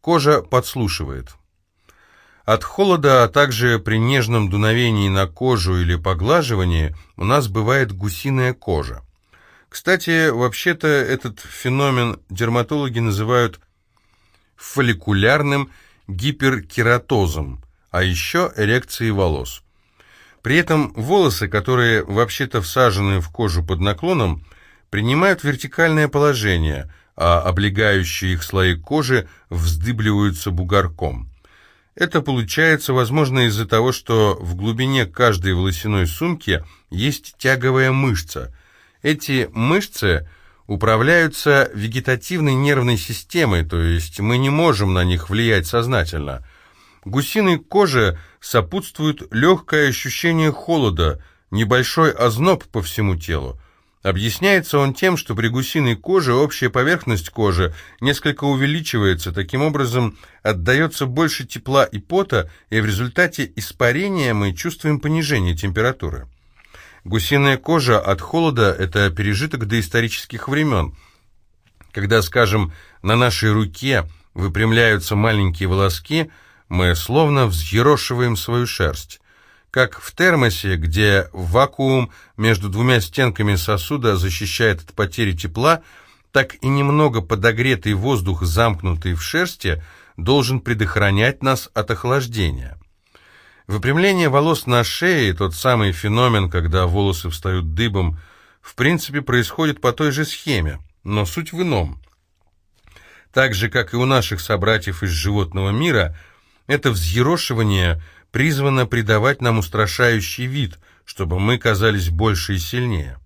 Кожа подслушивает. От холода, а также при нежном дуновении на кожу или поглаживании у нас бывает гусиная кожа. Кстати, вообще-то этот феномен дерматологи называют фолликулярным гиперкератозом, а еще эрекцией волос. При этом волосы, которые вообще-то всажены в кожу под наклоном, принимают вертикальное положение, а облегающие их слои кожи вздыбливаются бугорком. Это получается, возможно, из-за того, что в глубине каждой волосяной сумки есть тяговая мышца. Эти мышцы управляются вегетативной нервной системой, то есть мы не можем на них влиять сознательно. Гусиной коже сопутствует легкое ощущение холода, небольшой озноб по всему телу. Объясняется он тем, что при гусиной коже общая поверхность кожи несколько увеличивается, таким образом отдается больше тепла и пота, и в результате испарения мы чувствуем понижение температуры. Гусиная кожа от холода – это пережиток доисторических времен. Когда, скажем, на нашей руке выпрямляются маленькие волоски, мы словно взъерошиваем свою шерсть как в термосе, где вакуум между двумя стенками сосуда защищает от потери тепла, так и немного подогретый воздух, замкнутый в шерсти, должен предохранять нас от охлаждения. Выпрямление волос на шее, тот самый феномен, когда волосы встают дыбом, в принципе происходит по той же схеме, но суть в ином. Так же, как и у наших собратьев из животного мира, это взъерошивание – призвана придавать нам устрашающий вид, чтобы мы казались больше и сильнее.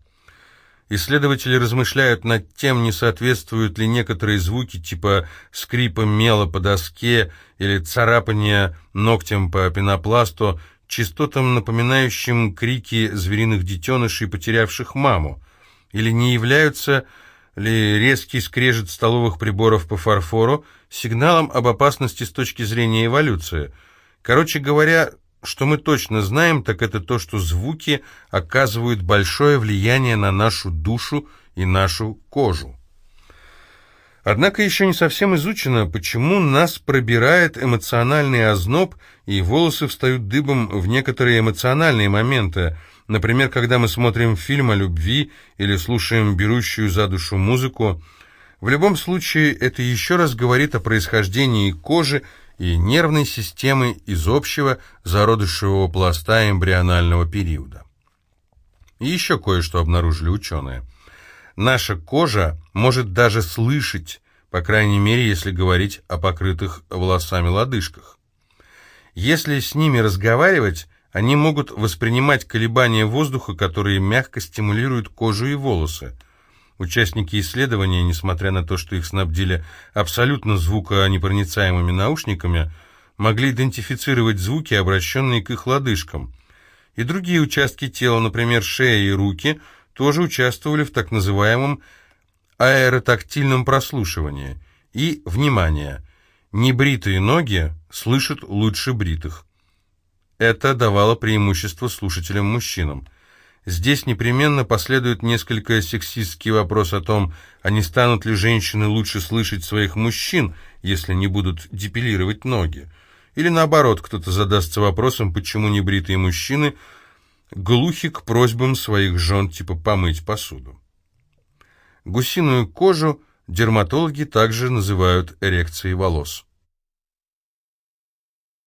Исследователи размышляют над тем, не соответствуют ли некоторые звуки типа скрипа мела по доске или царапания ногтем по пенопласту частотам, напоминающим крики звериных детенышей, потерявших маму, или не являются ли резкий скрежет столовых приборов по фарфору сигналом об опасности с точки зрения эволюции – Короче говоря, что мы точно знаем, так это то, что звуки оказывают большое влияние на нашу душу и нашу кожу. Однако еще не совсем изучено, почему нас пробирает эмоциональный озноб, и волосы встают дыбом в некоторые эмоциональные моменты, например, когда мы смотрим фильм о любви или слушаем берущую за душу музыку. В любом случае, это еще раз говорит о происхождении кожи и нервной системы из общего зародышевого пласта эмбрионального периода. И еще кое-что обнаружили ученые. Наша кожа может даже слышать, по крайней мере, если говорить о покрытых волосами лодыжках. Если с ними разговаривать, они могут воспринимать колебания воздуха, которые мягко стимулируют кожу и волосы. Участники исследования, несмотря на то, что их снабдили абсолютно звуконепроницаемыми наушниками, могли идентифицировать звуки, обращенные к их лодыжкам. И другие участки тела, например, шея и руки, тоже участвовали в так называемом аэротактильном прослушивании. И, внимание, небритые ноги слышат лучше бритых. Это давало преимущество слушателям-мужчинам. Здесь непременно последует несколько сексистский вопрос о том, а не станут ли женщины лучше слышать своих мужчин, если не будут депилировать ноги. Или наоборот, кто-то задастся вопросом, почему небритые мужчины глухи к просьбам своих жен типа помыть посуду. Гусиную кожу дерматологи также называют эрекцией волос.